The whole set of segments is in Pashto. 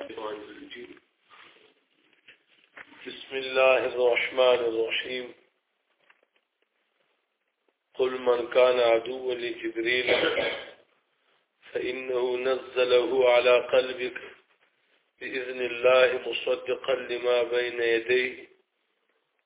الشيطان الرجيم بسم الله الرحمن الرحيم قل من كان عدوا لجبريل فإنه نزله على قلبك بإذن الله مصدقا لما بين يديه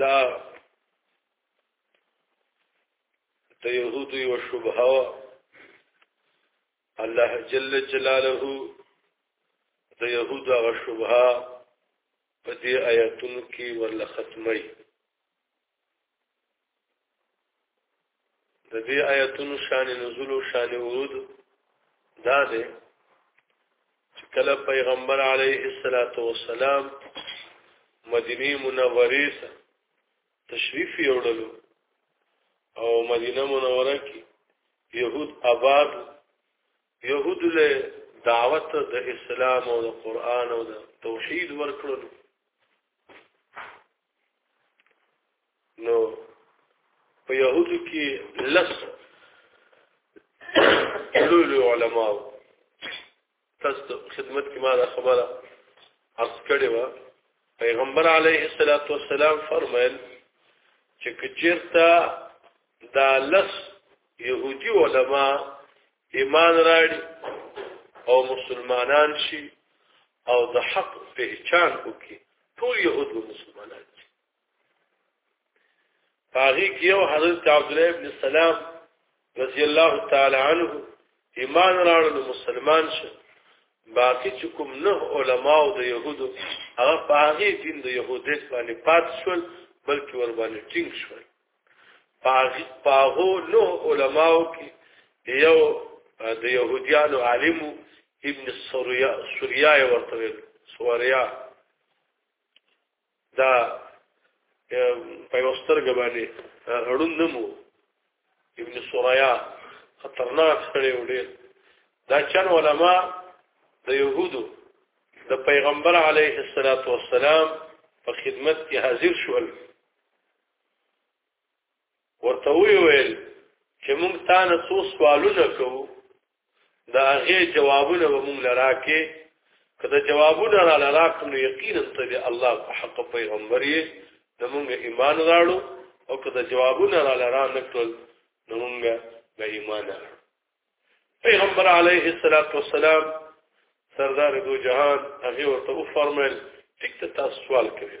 دا د يهودو یو شبهه وا الله جل جلاله د يهودو هغه شبهه په دې آیاتونو کې ورله ختمي د دې آیتونو شان نزول او شان ورود دا دی چې کله پیغمبر علیه الصلاۃ والسلام مدینه منوره ته تشریف یوړلو او مدینه منوره کې يهود آباد يهود له دعوت د اسلام او د قران او د توحید ورکړلو نو په يهودو کې لس لولو علماء تاسو خدمت کې ما دا خبره عرض کړې و پیغمبر علیه الصلاۃ والسلام فرمایل چې کچیرته دا لس يهودي علما ایمان راړي او مسلمانان شي او د حق پهچان وکړي ټول يهود او مسلمانان شي هغه کې یو حضرت عبد الله ابن سلام رضی الله تعالی عنه ایمان راړل مسلمان شي باقی چې کوم نه علما او د يهودو هغه په هغه دین د يهودیت باندې پات شول بلکې ور باندې ټینګ شول پاغو نو علماو کې یو د يهوديانو عالم ابن سوريا سوريا ورته ویل سوريا دا په وستر غباني هړون نمو ابن سوريا خطرناک سره وړي دا چن علما د يهودو د پیغمبر علیه الصلاۃ والسلام په خدمت کې حاضر شول ورته ویل چې موږ تا نه څو سوالونه کوو دا هغه جوابونه به موږ لراکې کله جوابونه را لراکم نو یقینا ته دی الله په حق پیغمبر یې د موږ ایمان راړو او کله جوابونه را لرا نکړل نو موږ به ایمان راړو پیغمبر علیه الصلاۃ والسلام سردار دو جهان هغه ورته فرمایل ټیک ته تاسو سوال کوي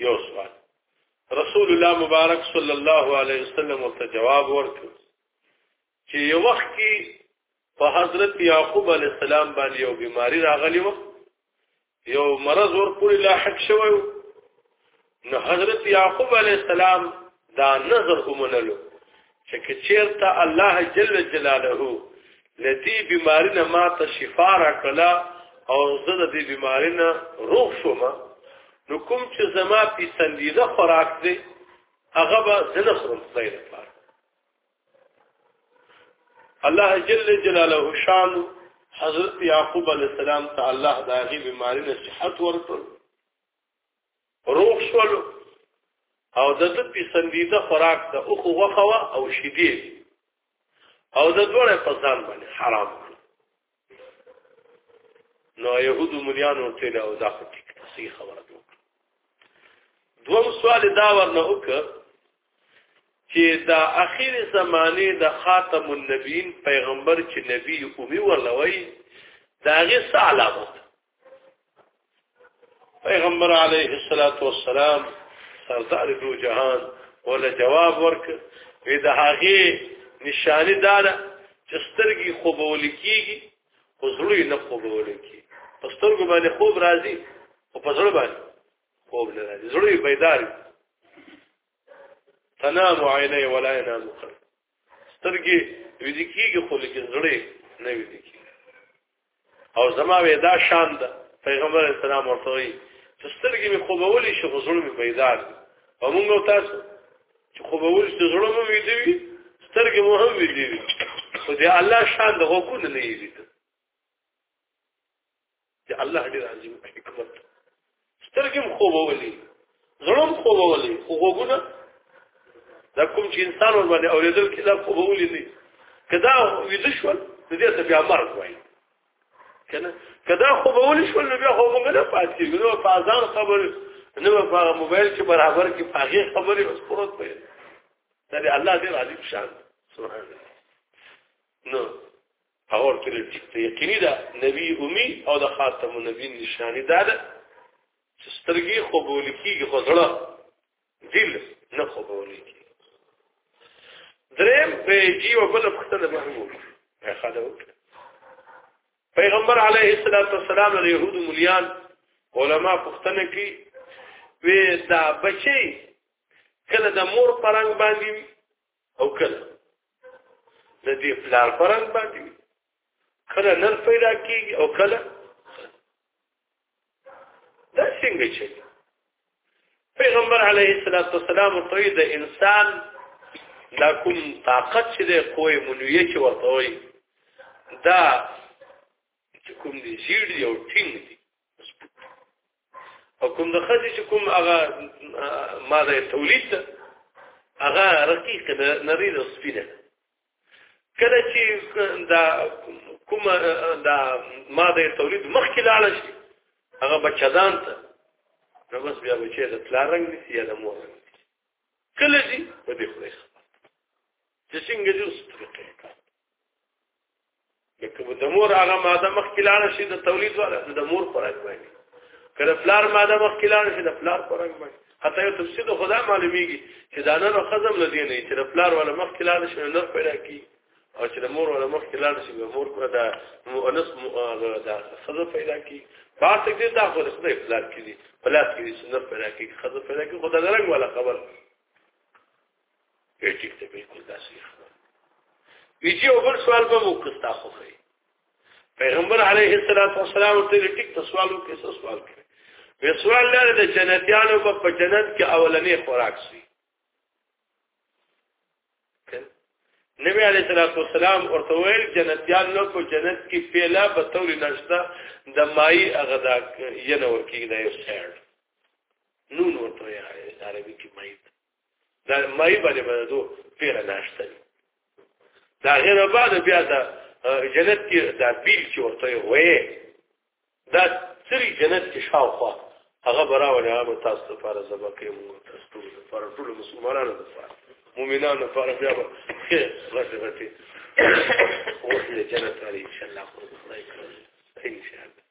یو سوال رسول الله مبارک صلی الله علیه وسلم ورته جواب ورکړ چې یو وخت کې په حضرت یعقوب علی السلام باندې یو بیماری راغلی و یو مرض ورپورې لاحق شوی و نو حضرت یعقوب علی السلام دا نظر ومنلو چې کچیرته الله جل جلاله لدی بیماری نه ما ته شفا را کړه او زه د دې بیماری نه روغ شوم نو کوم چې زما پیسندیده خوراک دی هغه به زنه خورم خدای لپاره الله جل جلاله شان حضرت یعقوب علی السلام ته الله داغي بیماری نه صحت ورکړ روغ شول او د د پسندیده خوراک د اوخو غوخوا او شیدې او د دوړې په ځان باندې حرام نو يهودو مليانو ته له دا خو ټیک تصحیح خبره ده دوم سوال دا ورنه وک چې دا اخیر زمانه د خاتم النبیین پیغمبر چې نبی اومي ورلوي داغه څه علامت پیغمبر علیه الصلاۃ والسلام سردار دو جهان ول جواب ورک وی د هغه نشانی دار چې سترګي خوب ولیکيږي خو زړه نه خوب ولیکي په سترګو باندې خوب راځي او په زړه باندې خوب نه راځي زړه بیدار تنام عینه ولا ينام قلب سترګي ویل کیږي خو لیکن زړه نه ویل کیږي او زما ودا شان ده پیغمبر اسلام ورته وي چې سترګې مې خوبولې شي غزړ مې پیدا او موږ تاسو چې خوبول شي غزړ مې ویدي سترګې مو هم ویدي خو دې الله شان ده غوونه نه یې دي چې الله دې راځي حکمت سترګم خوبولي زړم خوبولي خو وګونه دا کوم چې انسان ور باندې اورېدل کې دا خوبولي دي کدا ویده شول د دې ته بیا مرګ وایي کنه کدا خوبولي شول نو بیا خو موږ نه پات کیږو نو په ځان خبر نو په موبایل کې برابر کې پاغي خبرې اوس پروت پي دا الله دې راضي شان سبحان الله نو هغه ورته ټیک ته یقیني ده نبی امي او د خاتم النبی نشانی ده ده چې سترګې قبول کیږي خو زړه دل نه قبول کیږي دریم په جی او بل په ستنه محمود په خاله وکړه پیغمبر علیه الصلاۃ والسلام له يهود مليان علما پښتنه کی وې دا بچي کله د مور پرنګ باندې او کله د دې پلار پرنګ باندې کله نر پیدا کیږي او کله دا څنګه چې پیغمبر علیه الصلاۃ والسلام ته د انسان لا کوم طاقت چې د قوی منویه چې ورته وي دا چې کوم دي زیړ دی او ټینګ دی او کوم د خځې چې کوم هغه ماده تولید ده هغه رقیق ده نری ده سپینه کله چې دا کوم دا ماده تولید مخکې لاړ شي هغه بچدان ته نو بس بیا بچی د پلا رنگ نسی یا د مور رنگ نسی کله چې په دې خدای خبر چې څنګه جوړ سترګې لکه د مور هغه ماده مخکلانه شي د تولید ولا د مور پر رنګ باندې کله فلار ماده مخکلانه شي د فلار پر رنګ باندې حتی یو تفسیر خدا معلومیږي چې دا نه خزم نه دی نه چې د فلار ولا مخکلانه شي نور پیدا کی او چې د مور ولا مخکلانه شي د مور پر دا مؤنث دا خزم پیدا کی پاتې دې دا خو رسنه فلار کی دي فلار کی دي نور پیدا کی خزم پیدا کی خدا رنګ ولا خبر ټیک ته بالکل داسې ښکار وی چې یو بل سوال به وکړستا خو خې پیغمبر علیه الصلاۃ والسلام ته ټیک ته سوال وکړ څه سوال کړ وی سوال لري د جنتیانو په جنت کې اولنې خوراک شي نبی علیہ الصلوۃ والسلام ورته ویل جنتیان نو په جنت کې پیلا به تور نشتا د مای اغدا ینور کې دا یو سړ نون ورته یې عربي کې مای دا مې باندې باندې دو پیر ناشته دا غیر بعد بیا دا جنت کې دا بیل چې ورته وې دا سری جنت کې شاوخوا هغه براونه هغه تاسو لپاره سبا کې موږ تاسو ټول لپاره ټول مسلمانانو لپاره مؤمنانو لپاره بیا به خیر غټه غټه وصل جنت علی ان شاء الله خو خدای کړی ان شاء الله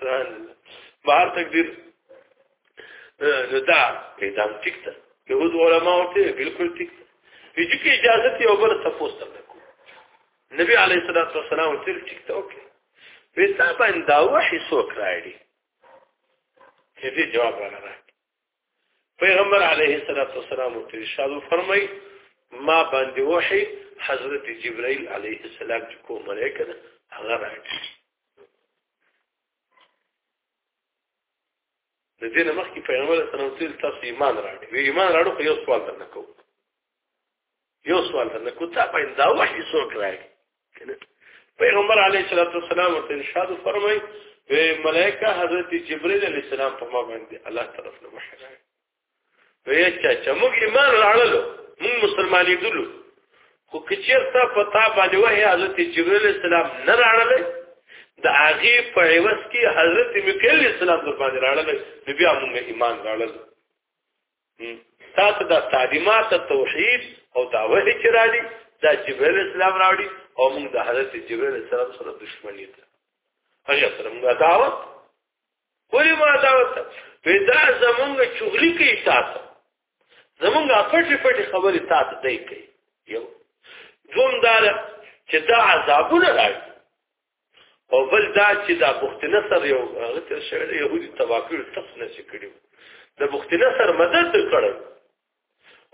سبحان الله بهر تقدیر نو دا اعدام ټیک ده یهود علماء ورته بالکل ټیک ده هیڅ کی اجازه ته اوبر تاسو ته نکو نبی علیه الصلاۃ والسلام ورته ټیک ده اوکې وستا باندې دا وحی سو کړایډي چې دې جواب راغله پیغمبر علیه الصلاۃ والسلام ورته ارشاد فرمای ما باندې وحی حضرت جبرائیل علیه السلام چې کوم ملائکه ده هغه راځي د دې نه مخکې پیغمبر صلی الله علیه وسلم تاسو ایمان راړي وی ایمان راړو خو یو سوال درنه کو یو سوال درنه کو تا په دا وحی څوک راغی کنه پیغمبر علیه الصلاۃ والسلام ته ارشاد فرمای وی ملائکه حضرت جبرئیل علیه السلام په ما باندې الله طرف نه وحی راغی نو یې چې چې موږ ایمان راړلو موږ مسلمانې دلو خو کچیر تا پتا باندې وه حضرت جبرئیل السلام نه راړلې د هغه په عوض کې حضرت میکائیل السلام در باندې راړلې نو بیا موږ ایمان راړل تاسو د تعلیمات توحید او دعوه چې راړي دا جبرئیل السلام راړي او موږ د حضرت جبرئیل السلام سره دښمنی ده هغه سره موږ دعوت ولی ما دا وته پیدا زمونږ چغلی کې تاسو زمونږ پټي پټي خبرې تاسو دی کوي یو دوم دا چې دا عذابونه راځي او بل دا چې دا بخت نصر یو هغه تر شوی یهودي تواکل تخ نه شي کړی د بخت نصر مدد کړو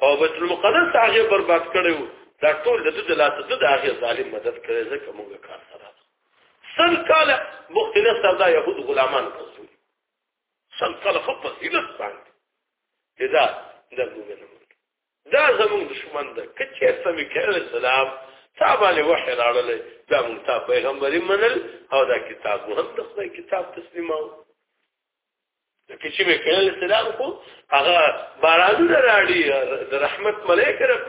او بیت المقدس هغه برباد کړو دا ټول د د لاس د هغه ظالم مدد کړي ځکه موږ کار سره سل کال مختلف سودا يهود غلامان کوي سل کال خو په هیلت باندې دا د موږ نه دا زموږ دشمن ده کچې سمې کړل سلام تابانه وحی راړل دا موږ ته پیغمبري منل او دا کتاب هم د خدای کتاب تسلیمو لکه چې میکائیل علیه السلام خو هغه بارانونه راړي د رحمت ملائکه رب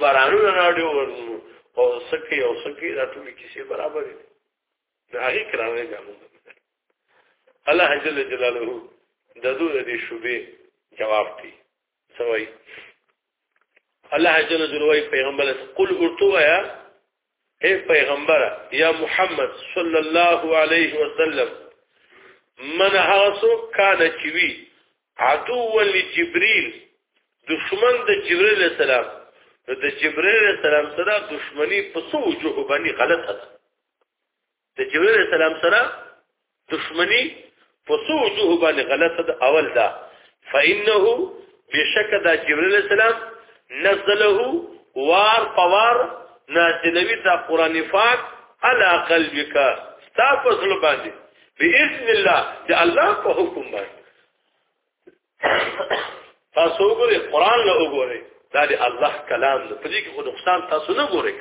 بارانونه راړي او سکه او سکه دا ټول کیسې برابر دي دا هغه کرامه ګامو الله جل جلاله د دوی د شوبې جواب دی سوي الله جل جلاله پیغمبر قل ارتوا یا اے پیغمبر یا محمد صلی الله علیه وسلم من هاسو کان چوي عدو ول جبريل دشمن د جبريل السلام د جبريل السلام سره دشمنی په سو وجوه باندې غلطه ده د جبرئیل السلام سره دشمنی په څو وجوه باندې غلطه ده اول دا فإنه بشک دا جبرئیل السلام نزله وار پوار نازلوی دا قران پاک على قلبك تاسو باندې باذن الله د الله په حکم باندې تاسو وګورئ قران له وګورئ دا دی الله کلام دی په دې کې خو نقصان تاسو نه ګورئ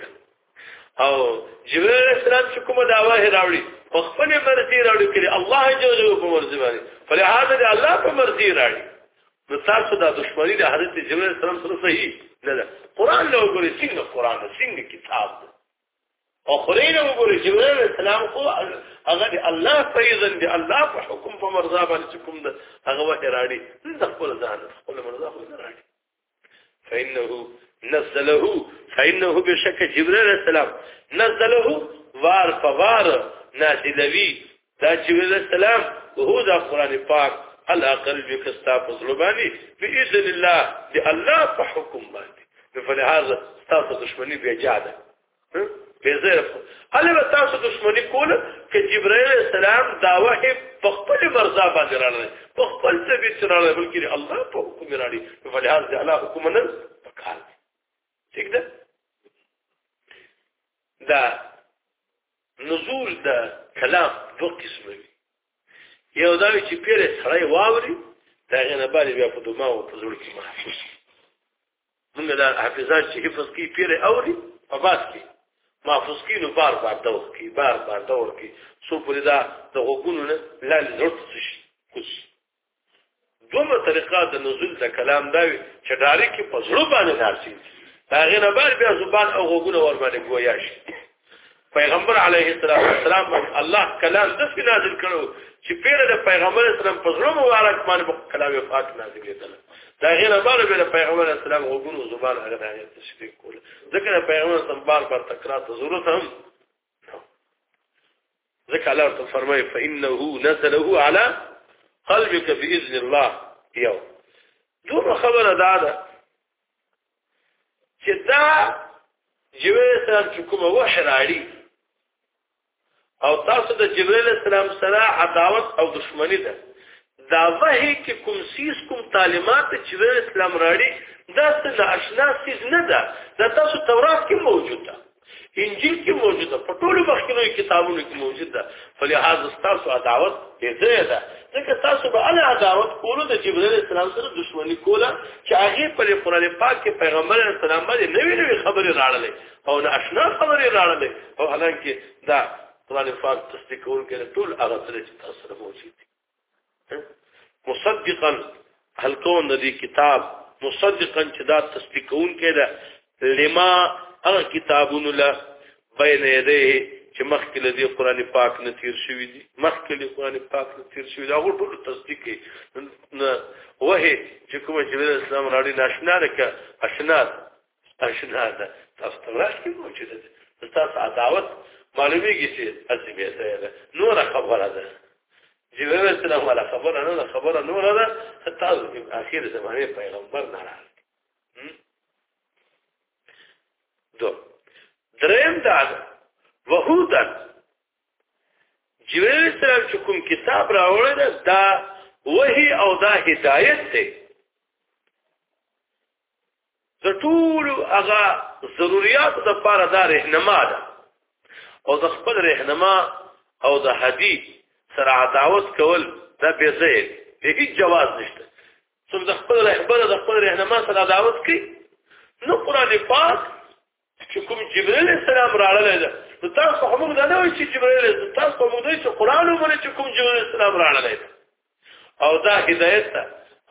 او جبرئیل السلام چې کومه دعوه راوړي په خپل مرضي راوړي کړي الله جل جلاله په مرضي باندې فلهذا دی الله په مرضي راوړي نو تاسو دا دښمنی د حضرت جبرئیل السلام سره صحیح نه ده قران له وګورئ څنګه قران څنګه کتاب دی او خدای له وګوري چې ورته اسلام خو هغه دی الله فیضن دی الله په حکم په مرزا باندې کوم ده هغه وه راړي د خپل ځان خپل مرزا خو نه راړي فإنه نزله فإنه بشك جبريل السلام نزله وار فوار نازلوي دا جبريل السلام هو دا قران پاک على قلبك استافز لباني باذن الله دي الله په حکم باندې فلهذا استافز دشمني بیا جاده به زه هله تاسو دشمني کوله چې جبريل السلام داوه په خپل مرزا باندې راغله په خپل طبيعت راغله بلکې الله په حکم راړي فلهذا دي الله حکم نه پکار ٹھیک ده دا نزول د کلام دوه قسمه وي یو دا چې پیره سړی واوري دا غنه باندې بیا په دماغ او په زړه کې محسوس موږ دا حافظان چې حفظ کی پیره اوري په باس کې محفوظ کی نو بار بار دور کی بار بار دور کی سو پر دا د غوګونو نه لاندې زړه څه شي کوشش دومره طریقه د نزول د کلام دا وي چې ډاري کې په زړه باندې ناشي دا غنه بار بیا زبان او غوګونه ور باندې گویا شي پیغمبر علیه السلام السلام الله کلام د څه نازل کړو چې پیر د پیغمبر اسلام په زړه مبارک باندې کلام پاک نازل کړل دا غنه بار بیا پیغمبر اسلام غوګونه زبان هغه د تشریح کول ځکه پیغمبر اسلام بار بار تکرار ته ضرورت هم ذکر الله ورته فرمایي فإنه نزله على قلبك بإذن الله یو دوه خبره دا ده چې دا جبرئیل السلام چې کومه وحی راړي او تاسو د جبرئیل السلام سره عداوت او دشمنی ده دا وحی کې کوم سیس کوم تعلیمات چې جبرئیل السلام راړي دا څه ناشنا سیس نه ده دا تاسو تورات کې موجود ده انجیل کې موجوده په ټولو مخکینو کتابونو کې موجود ده فلهذا تاسو عداوت دې ده ځکه تاسو به الله عداوت کولو د جبرئیل اسلام سره دښمنی کوله چې هغه په قرآن پاک کې پیغمبر اسلام باندې نوې نوې خبرې راړلې او نه آشنا خبرې راړلې او حالانکه دا قرآن پاک تصدیقون کې ټول هغه سره چې تاسو سره موجود دي مصدقا هل کون د دې کتاب مصدقا چې دا تصدیقون کړه لما هغه کتابونو له بین یدیه چې مخکې له دې قران پاک نه تیر شوی دی مخکې له قران پاک نه تیر شوی دا غو ټول تصدیق کوي وه چې کوم چې اسلام راړي ناشنا لکه اشنا ستاسو نه ده تاسو ته راځي موجوده ده تاسو عداوت معلومیږي چې اسی به ده نور خبره ده جبرئیل السلام ولا خبره نه ده خبره نور ده تاسو په اخیر زمانه پیغمبر نه راځي دو دریم دا وهودن جبرئیل السلام چې کوم کتاب راوړل دا وحي او دا هدایت دی د ټول هغه ضرورت د پاره دا رهنما ده او د خپل رهنما او د هدي سره عداوت کول دا به زه به هیڅ جواز نشته څوک د خپل رهبر د خپل رهنما سره عداوت کوي نو قران پاک چې کوم جبرئیل السلام راړل ده نو تاسو هم موږ نه وایي چې جبرئیل تاسو هم دوی چې قران ومني چې کوم جبرئیل السلام راړل ده او دا هدایت ده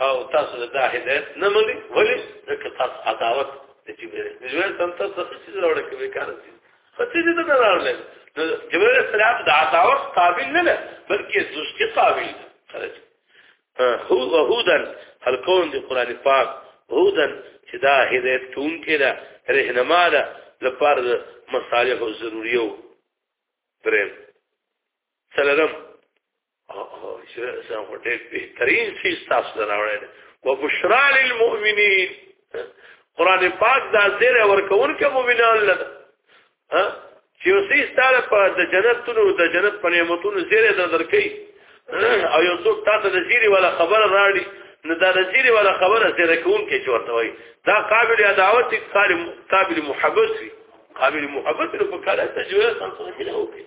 او تاسو دا هدایت نه مني ولی ځکه تاسو عداوت د جبرئیل جبرئیل تم تاسو څه راوړل کوي کار دي خطي دې نه راړل نو جبرئیل السلام د عداوت قابل نه ده بلکې دوستي قابل ده هو وهودن هل کون دی قران پاک هودن چې دا هدایت کوونکی دا رهنما ده لپاره د مصالح او ضروریو درم سلام او چې زه په دې بهترین څه تاسو دراوړل او بشرا للمؤمنین قران پاک دا زیر ورکون کې مؤمنان لته ها چې اوسې ستاره په د جنتونو د جنت په نعمتونو زیره در درکې او یو څوک تاسو د زیری ولا خبر راړي نو دا د زیری ولا خبره زیره کوم کې چورته وای دا قابل عداوت قابل قابل محبت وي قابل محبت نو په کاله تجربه تاسو نه ملو کې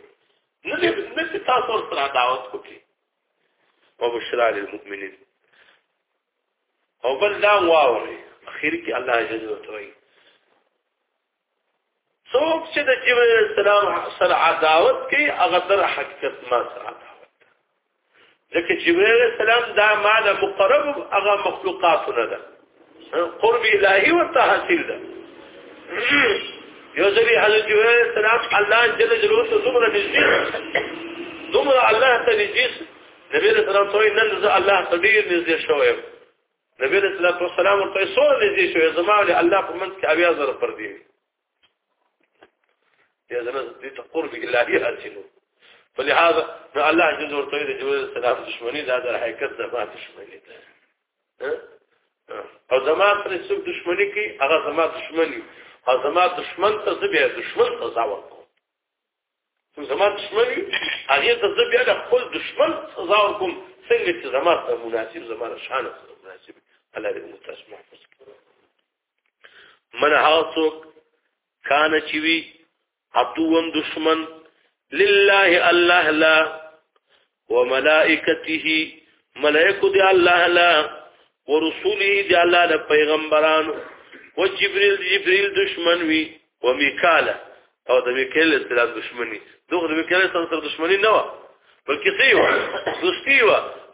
نه نه تاسو سره عداوت وکړي او بشرا للمؤمنین او بل دا واوري اخر کې الله جل وعلا څوک چې د جبرئیل السلام سره عداوت کوي هغه در حقیقت ما سره عداوت ځکه جبرئیل السلام دا ما له مقرب هغه مخلوقات نه ده قرب الهي ورته حاصل ده یو ځلې حضرت جبرئیل السلام الله جل جلاله ته دومره نږدې دومره الله ته نږدې نبی رسول الله صلی الله علیه وسلم الله ته ډیر نږدې شوی نبی صلی الله علیه وسلم ورته سور لږی شو زما ول الله په منځ کې اویا زره پر دی یا زنه دې ته قرب الهي حاصلو فلهذا نو الله جل وعلا ته دې جوړ سلام دشمنی دا در حقیقت زما دشمنی ده او زما پر څو دشمنی کې هغه زما دشمنی او زما دشمن ته زبې دشمن ته ځاو نو زما دشمن وي هغه ته زه بیا د خپل دشمن سزا ورکوم څنګه چې زما ته مناسب زما د شان سره مناسب الله دې موږ تاسو محفوظ کړي من هغه څوک کان چې وي عدوم دشمن لله الله لا وملائکته ملائکه دی الله لا ورسوله دی الله د پیغمبرانو و جبريل جبريل دشمن وی و میکاله او د میکائیل اسلام دشمنی دغه د میکائیل اسلام سره دشمنی نه و بلکې څه یو دوستی و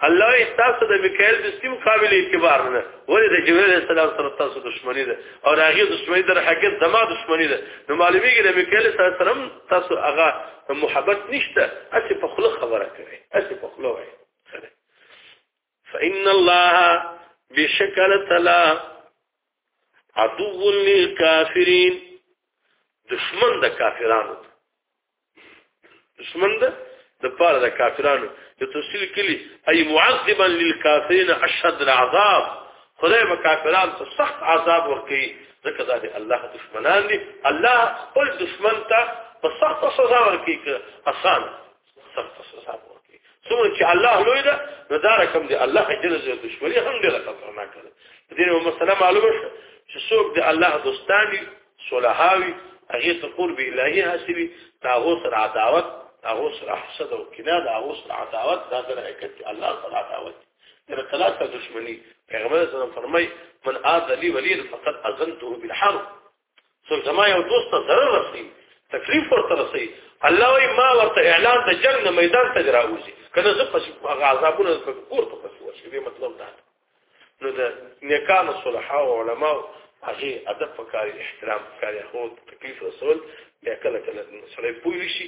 الله یې تاسو د میکائیل د سیم قابل اعتبار نه ولې د جبرئیل السلام سره تاسو دښمنی ده او هغه دښمنی در حقیقت زما دښمنی ده نو معلومیږي د میکائیل سره تاسو هغه محبت نشته اسی په خله خبره کوي اسی په خله وایي فإن الله بشکل تلا عدو للكافرين دشمن د کافرانو دشمن د د پاره د کافرانو د تفصیل کلی ای معذبا للكافرين اشد العذاب خدای به کافرانو ته سخت عذاب ورکړي ځکه دا دی الله دشمنان دي الله خپل دشمن ته په سخت سزا ورکړي که آسان سخت سزا ورکړي څومره چې الله لوی ده نو دا رقم دی الله جل جلاله دشمني هم ډیره خطرناک ده دې یو مسله معلومه شوه چې څوک د الله دوستانی صلحاوي هغه ته قرب الهي حاصلي تاغو سره عداوت تاغو سره حسد او کینه تاغو سره عداوت دا سره حقیقت الله سره عداوت تر طلاق ته دښمنی پیغمبر صلی الله علیه وسلم فرمای من اذ لي ولي فقد اذنته بالحرب سو زما یو دوست ته ضرر رسي تکلیف ورته رسي الله وی ما ورته اعلان د جنگ نه میدان ته راوځي کنه زه پس هغه عذابونه په کور ته پس ورشي به مطلب دا نو د نیکانو صلحا او علما هغه ادب پکاري احترام پکاري هو تکلیف رسول بیا کله کله سره پوي شي